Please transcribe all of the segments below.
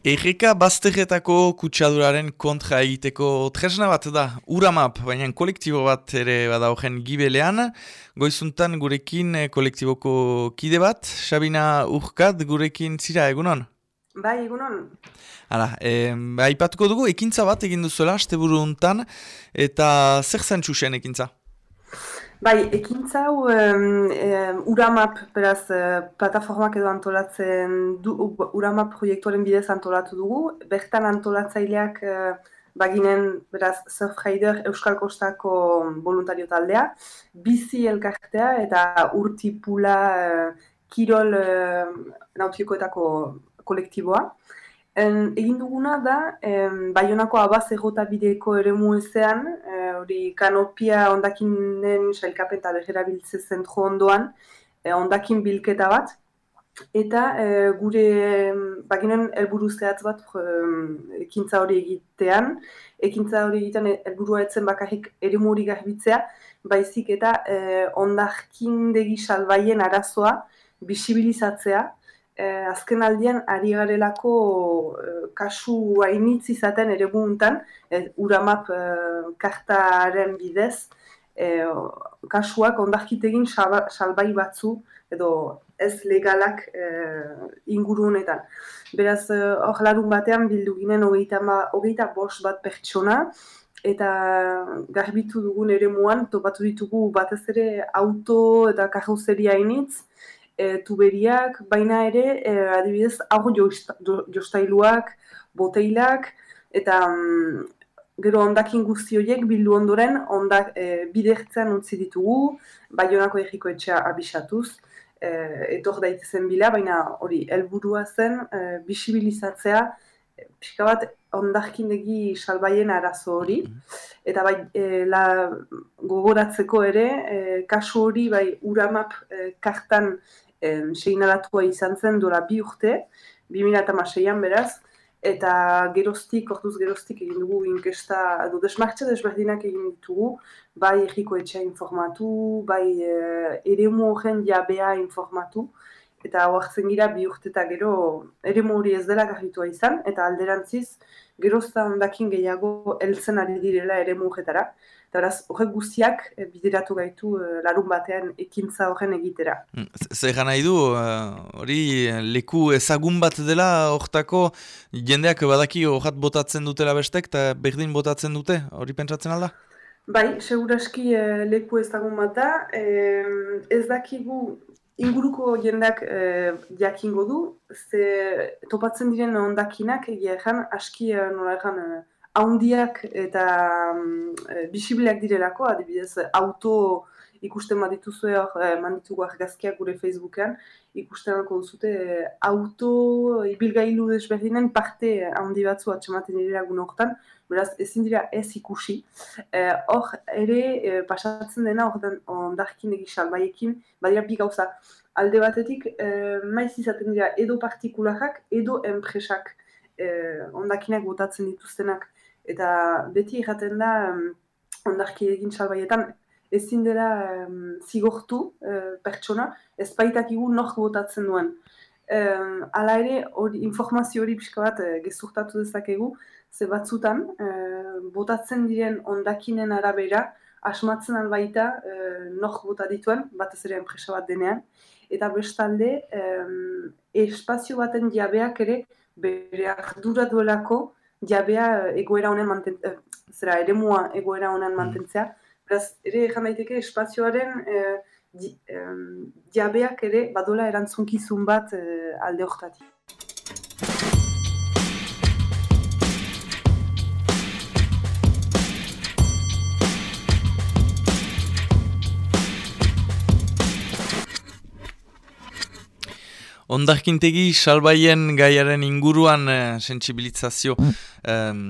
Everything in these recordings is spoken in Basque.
Erreka bazterretako kutsaduraren kontra egiteko tresna bat da, uramap, baina kolektibo bat ere badaugen gibelean, goizuntan gurekin eh, kolektiboko kide bat, Sabina Urkat gurekin zira, egunon? Bai, egunon. Hala, e, aipatuko dugu, ekintza bat egin duzuela, este buru untan, eta zer zen txusen ekintza? Bai, ekintza hau um, Uramap, beraz, uh, plataformak edo antolatzen du, Uramap proiektuaren bidez antolatu dugu. Bertan antolatzaileak uh, baginen, beraz, Surfrider Euskal Kostako voluntario taldea, bizi elkartea eta urtipula uh, kirol uh, nautikoetako kolektiboa. En, egin duguna da, em, Baionako abaz egota bideko ere muezean, eh, hori kanopia ondakinen sailkapen eta behera biltze zentro ondoan, e, ondakin bilketa bat, eta e, gure bakinen helburu zehatz bat ekintza hori egitean, ekintza hori egitean helburua etzen bakarrik ere hori garbitzea, baizik eta e, ondakin degi salbaien arazoa bisibilizatzea, eh, azken aldian ari garelako eh, kasu hainitz izaten ere guntan, eh, uramap eh, kartaren bidez, eh, kasuak ondarkitegin salbai batzu edo ez legalak eh, inguru honetan. Beraz, eh, hor larun batean bildu ginen hogeita, hogeita bost bat pertsona, eta garbitu dugun ere muan, topatu ditugu batez ere auto eta karuzeria hainitz, e, tuberiak, baina ere, e, adibidez, hau jostailuak, boteilak, eta mm, gero ondakin guzti horiek bildu ondoren ondak e, bidertzen utzi ditugu, baionako egiko etxea abisatuz, e, etor daitezen bila, baina hori helburua zen, e, bisibilizatzea, e, pixka bat ondarkindegi salbaien arazo hori, eta bai e, la, gogoratzeko ere, e, kasu hori bai uramap e, kartan em, seinalatua izan zen dura bi urte, 2006an beraz, eta geroztik, orduz geroztik egin dugu inkesta, edo desmartxe desberdinak egin ditugu, bai erriko etxea informatu, bai e, eremu horren jabea informatu, eta hoartzen gira bi urte eta gero eremu hori ez dela garritua izan, eta alderantziz, gerozta ondakin gehiago heltzen ari direla eremu horretara, eta beraz, horrek guztiak e, bideratu gaitu e, larun batean ekintza horren egitera. Mm, zer nahi du, eh, hori leku ezagun bat dela hortako jendeak badaki horret botatzen dutela bestek eta berdin botatzen dute, hori pentsatzen alda? Bai, seguraski e, leku ezagun bat da, ez dakigu inguruko jendeak e, jakingo du, ze topatzen diren ondakinak egia ezan, aski nola ezan, haundiak eta mm, bisibleak direlako, adibidez, auto ikusten bat dituzue hor, eh, manditugu argazkiak gure Facebookean, ikusten alko duzute auto ibilgailu desberdinen parte handi batzu atxematen dira gune horretan, beraz ezin dira ez ikusi. Eh, hor, ere, eh, pasatzen dena hor ondarkin egi salbaiekin, badira bi gauza, alde batetik, eh, maiz izaten dira edo partikularrak, edo enpresak eh, ondakinak botatzen dituztenak eta beti erraten da um, ondarki egin salbaietan ezin dela um, zigortu uh, pertsona, ez baitakigu nork botatzen duen. Um, ala ere, hori, informazio hori pixka bat uh, gezurtatu dezakegu, ze batzutan, uh, botatzen diren ondakinen arabera, asmatzen albaita uh, nork bota dituen, batez ere enpresa bat denean, eta bestalde, um, espazio baten jabeak ere, bere ardura duelako, jabea eh, egoera honen mantentzea, eh, zera, ere mua egoera honen mm. mantentzea. Beraz, ere egan daiteke espazioaren e, jabeak ere badola erantzunkizun bat e, alde horretatik. Ondarkintegi salbaien gaiaren inguruan e, sensibilizazio um,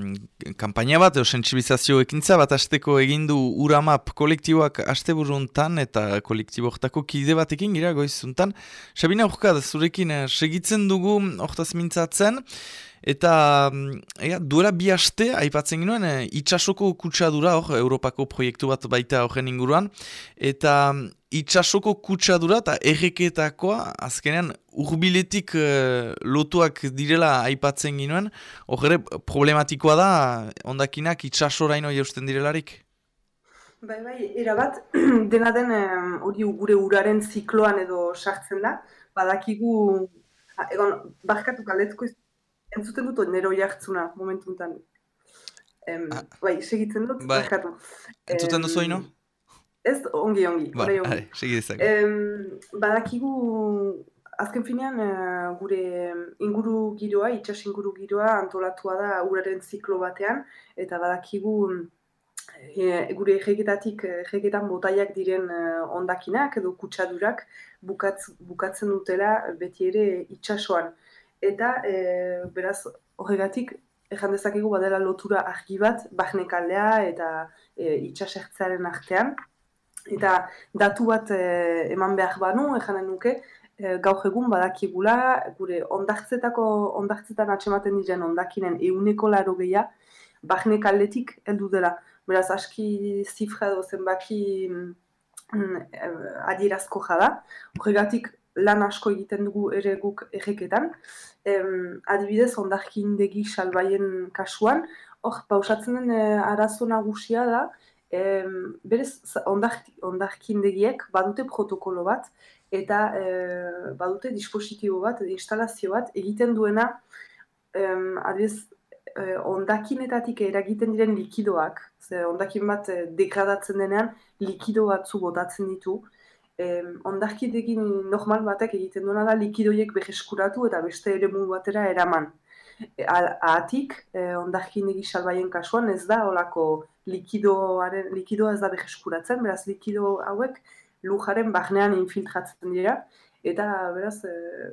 kampaina bat, edo sensibilizazio ekintza bat asteko egindu uramap kolektiboak aste buruntan eta kolektiboktako kide batekin gira goizuntan. Sabina Urkad, zurekin eh, segitzen dugu hortaz mintzatzen, Eta mm, ega, duela bi haste, aipatzen ginoen, e, itxasoko kutsadura, hor, Europako proiektu bat baita horren inguruan, eta mm, itxasoko kutsadura eta erreketakoa, azkenean, urbiletik e, lotuak direla aipatzen ginoen, hor problematikoa da, ondakinak itxasoraino jausten direlarik? Bai, bai, erabat, dena den hori gure uraren zikloan edo sartzen da, badakigu, egon, barkatu galetzko entzuten dut nero jartzuna momentu enten. Em, ah. Bai, segitzen dut, bai. bakatu. Entzuten duzu ino? Ez, ongi, ongi. Ba, hai, segidezak. badakigu, azken finean, uh, gure inguru giroa, itxas inguru giroa antolatua da uraren ziklo batean, eta badakigu e, gure egeketatik, egeketan botaiak diren uh, ondakinak edo kutsadurak bukatz, bukatzen dutela beti ere itxasoan eta e, beraz horregatik ejan dezakegu badela lotura argi bat bahnekaldea eta e, itxasertzearen artean. Eta datu bat e, eman behar banu ejanen nuke e, gaur egun badakigula gure ondartzetako ondartzetan atxematen diren ondakinen euneko laro gehia bahnekaldetik heldu dela. Beraz aski zifra edo zenbaki mm, e, adierazko jada. Horregatik lan asko egiten dugu ere guk erreketan. Em, adibidez, ondarkindegi salbaien kasuan, hor, pausatzen den e, arazo nagusia da, em, berez, ondarkindegiek badute protokolo bat, eta e, badute dispositibo bat, instalazio bat, egiten duena, em, adibidez, e, ondakinetatik eragiten diren likidoak, ze ondakin bat degradatzen denean, likido batzu botatzen ditu, eh, ondarkidegin normal batek egiten duena da likidoiek beheskuratu eta beste ere batera eraman. E, ahatik, eh, ondarkidegi salbaien kasuan ez da olako likidoaren, likidoa ez da beheskuratzen, beraz likido hauek lujaren bahnean infiltratzen dira, eta beraz eh,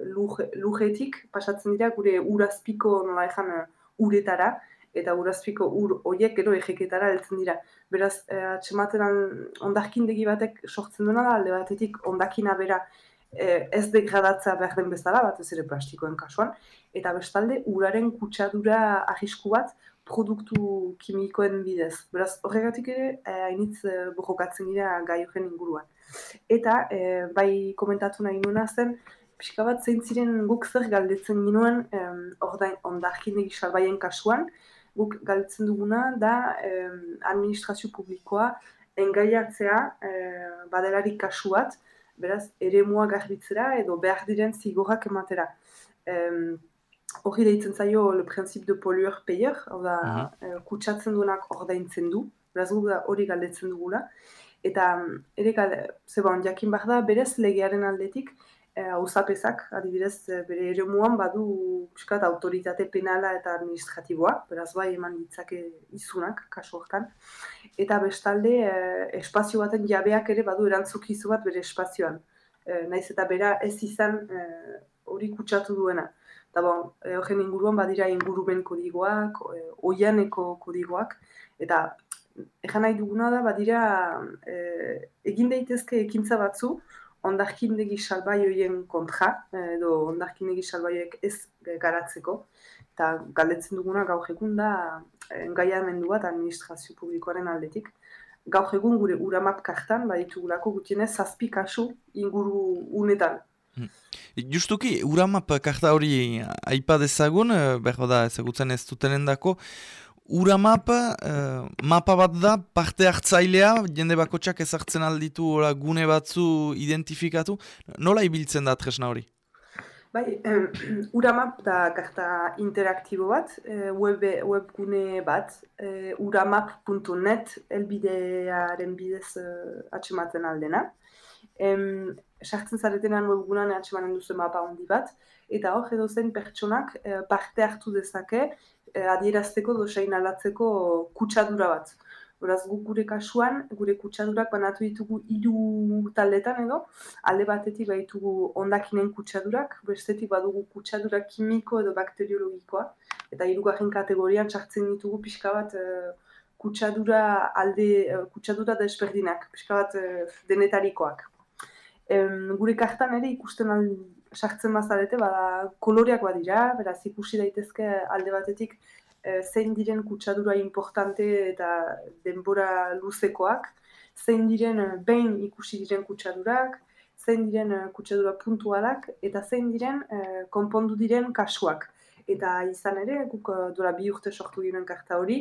lujetik pasatzen dira gure urazpiko nola ezan uretara, eta urazpiko ur horiek gero ejeketara heltzen dira. Beraz, eh, atxematen ondarkindegi batek sortzen duena da, alde batetik ondakina bera eh, ez degradatza behar den bezala, bat ez ere plastikoen kasuan, eta bestalde, uraren kutsadura ahisku bat produktu kimikoen bidez. Beraz, horregatik ere, eh, hainitz eh, bojokatzen dira gai horren inguruan. Eta, eh, bai komentatu nahi nuena zen, pixka bat zein ziren guk zer galdetzen ginuen eh, ordain ondarkindegi salbaien kasuan, guk galtzen duguna da eh, administrazio publikoa engaiatzea eh, badelarik kasu bat, beraz, ere mua garbitzera edo behar diren zigorrak ematera. Hori eh, deitzen zaio le principe de pollueur payer, hau da, uh kutsatzen duenak ordaintzen du, beraz hori galdetzen dugula. Eta ere, zeba, jakin behar da, berez legearen aldetik, hauzapezak, eh, adibidez, eh, bere ere muan badu piskat, autoritate penala eta administratiboa, beraz bai eman ditzake izunak, kasu hortan. Eta bestalde, eh, espazio baten jabeak ere badu erantzukizu bat bere espazioan. naiz eta bera ez izan hori kutsatu duena. Eta bon, horren inguruan badira ingurumen kodigoak, oianeko kodigoak, eta Egan nahi duguna da, badira, egin daitezke ekintza batzu, ondarkindegi salbaioien kontra, edo ondarkindegi salbaioek ez garatzeko, eta galdetzen duguna gaur egun da engaiamendu bat administrazio publikoaren aldetik. Gaur egun gure uramap kartan, baditugulako gutienez, zazpi kasu inguru unetan. Hmm. Justuki, uramap karta hori aipadezagun, eh, behar da ezagutzen ez dutenen dako, Ura mapa, uh, mapa bat da, parte hartzailea, jende bakotxak ezartzen alditu ora, gune batzu identifikatu. Nola ibiltzen da tresna hori? Bai, um, ura map da karta interaktibo bat, uh, web, webgune bat, uh, uramap.net elbidearen bidez uh, atxematen aldena. Um, sartzen zaretenan webgunan atxemanen duzu mapa handi bat, eta hor edo zen pertsonak parte hartu dezake, Eh, adierazteko dosain alatzeko kutsadura bat. Horaz, guk gure kasuan, gure kutsadurak banatu ditugu hiru taldetan edo, alde batetik baitugu ondakinen kutsadurak, bestetik badugu kutsadura kimiko edo bakteriologikoa, eta hirugarren kategorian txartzen ditugu pixka bat uh, kutsadura alde, uh, kutsadura desberdinak, pixka bat denetarikoak. gure kartan ere ikusten sartzen bazarete, bada koloreak badira, beraz ikusi daitezke alde batetik e, zein diren kutsadura importante eta denbora luzekoak, zein diren behin ikusi diren kutsadurak, zein diren kutsadura puntualak, eta zein diren konpondu diren kasuak. Eta izan ere, guk dola bi urte sortu ginen karta hori,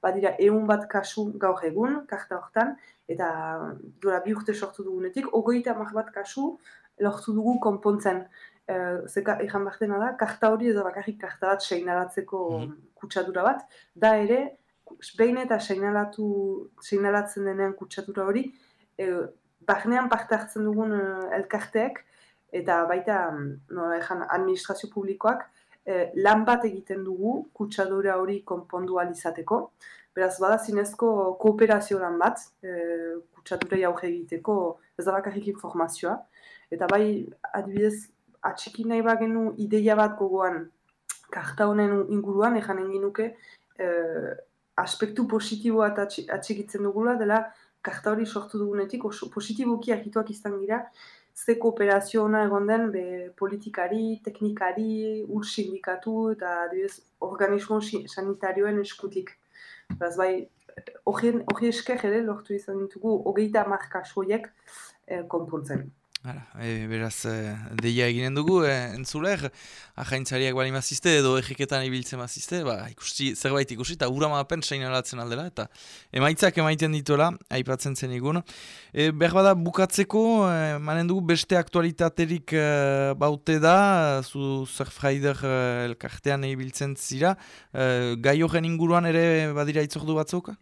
badira egun bat kasu gaur egun, karta hortan, eta dola bi urte sortu dugunetik, ogoita mar bat kasu lortu dugu konpontzen. E, zeka, ejan dena da, karta hori edo bakarrik karta bat seinalatzeko mm kutsadura bat, da ere, behin eta seinalatu, seinalatzen denean kutsadura hori, e, barnean parte hartzen dugun e, elkarteek, eta baita, nola ejan, administrazio publikoak, e, lan bat egiten dugu kutsadura hori konpondu alizateko. Beraz, bada zinezko kooperazio lan bat, e, kutsadura jauge egiteko ez da bakarrik informazioa. Eta bai, adibidez, atxiki nahi bagenu ideia bat gogoan karta honen inguruan, ezan egin nuke, e, aspektu positiboa atxikitzen dugula, dela karta hori sortu dugunetik, positiboki argituak izan dira, ze kooperazio hona egon den be, politikari, teknikari, ur sindikatu eta adibidez, organismo sanitarioen eskutik. Beraz bai, hori esker ere lortu izan ditugu hogeita marka soiek eh, konpontzen. Hala, e, beraz, e, deia eginen dugu, e, entzuler, ahaintzariak bali mazizte edo egiketan ibiltzen mazizte, ba, ikusti, zerbait ikusi, eta ura mapen alatzen aldela, eta emaitzak emaiten ditola, aipatzen zen egun. E, behar bada, bukatzeko, e, manen dugu, beste aktualitaterik e, baute da, zu Surfrider e, elkartean ibiltzen zira, e, gai horren inguruan ere badira itzordu batzuk?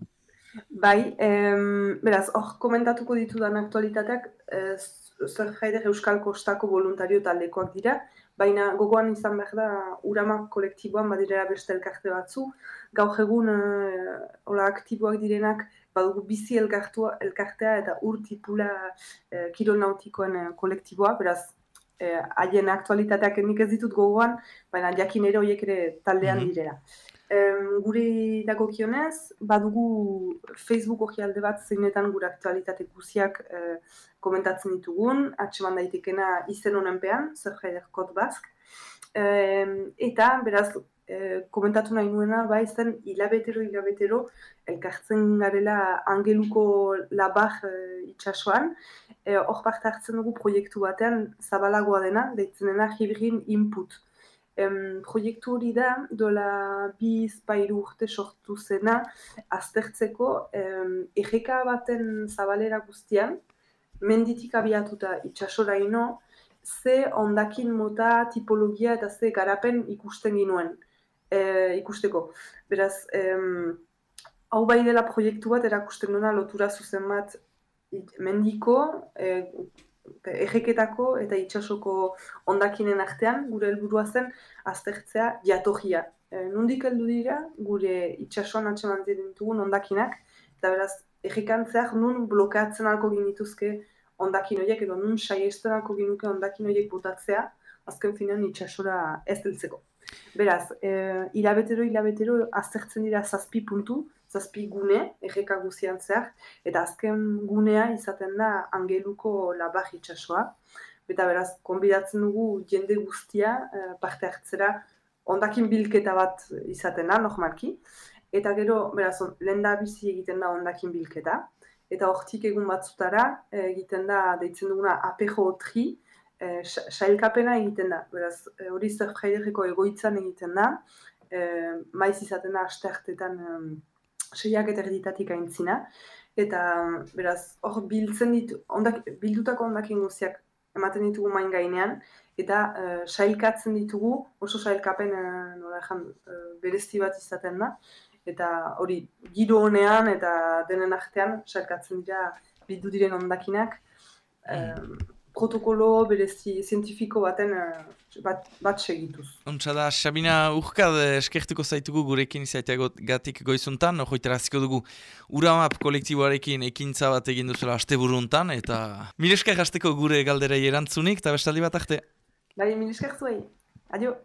Bai, em, beraz, hor komentatuko ditudan aktualitateak, ez, Surfrider Euskal Kostako voluntario taldekoak dira, baina gogoan izan behar da urama kolektiboan badirera beste elkarte batzu. Gaur egun uh, aktiboak direnak badugu bizi elkartua, elkartea eta urtipula uh, kirol nautikoen uh, kolektiboa, beraz haien aktualitateak nik ez ditut gogoan, baina jakin ere horiek ere taldean mm direla. Um, gure dagokionez, badugu Facebook hori alde bat zeinetan gure aktualitate guziak uh, komentatzen ditugun, atseman daitekena izen honen pean, zer jaider kot bazk. eta, beraz, uh, komentatu nahi nuena, ba izen hilabetero, hilabetero, elkartzen garela angeluko labar uh, itxasuan, hor uh, parte hartzen dugu proiektu batean zabalagoa dena, deitzen dena Hibrin Input. Em, proiektu hori da, dola bi izpairu urte sortu zena, aztertzeko em, egeka baten zabalera guztian, menditik abiatuta itxasora ino, ze ondakin mota tipologia eta ze garapen ikusten ginuen e, ikusteko. Beraz, em, hau bai dela proiektu bat erakusten duena lotura zuzen bat mendiko, e, erreketako eta itsasoko ondakinen artean, gure helburua zen aztertzea jatorria. E, nundik heldu dira, gure itsasoan atseman ditugun ondakinak, eta beraz, errekantzeak nun blokatzen alko ginituzke ondakin horiek, edo nun saiesten alko ginuke ondakin horiek botatzea, azken finean itsasora ez deltzeko. Beraz, e, hilabetero, hilabetero, aztertzen dira zazpi puntu, zazpi gune, erreka guzian zehar, eta azken gunea izaten da angeluko labar itxasoa. Eta beraz, konbidatzen dugu jende guztia eh, parte hartzera ondakin bilketa bat izaten da, normalki. Eta gero, beraz, lehen da bizi egiten da ondakin bilketa. Eta hortik egun batzutara eh, egiten da, deitzen duguna, apejo otri, eh, sailkapena egiten da. Beraz, hori zer egoitzan egiten da, maiz izaten da, aste hartetan, seiak eta erditatik aintzina. Eta, beraz, hor biltzen ditu, ondak, bildutako ondakin guztiak ematen ditugu main gainean, eta uh, sailkatzen ditugu, oso sailkapen uh, nola ezan, uh, bat izaten da, eta hori giro honean eta denen artean sailkatzen dira bildu diren ondakinak, mm protokolo berezi zientifiko baten uh, bat, bat segituz. Ontsa da, Sabina Urkad eskertuko zaitugu gurekin izatea gatik goizuntan, hoiteraziko dugu Uramap kolektiboarekin ekintza bat egin duzela aste buruntan, eta mileskak hasteko gure galderei erantzunik, eta bestaldi bat arte. Bai, mileskak zuei. Adio.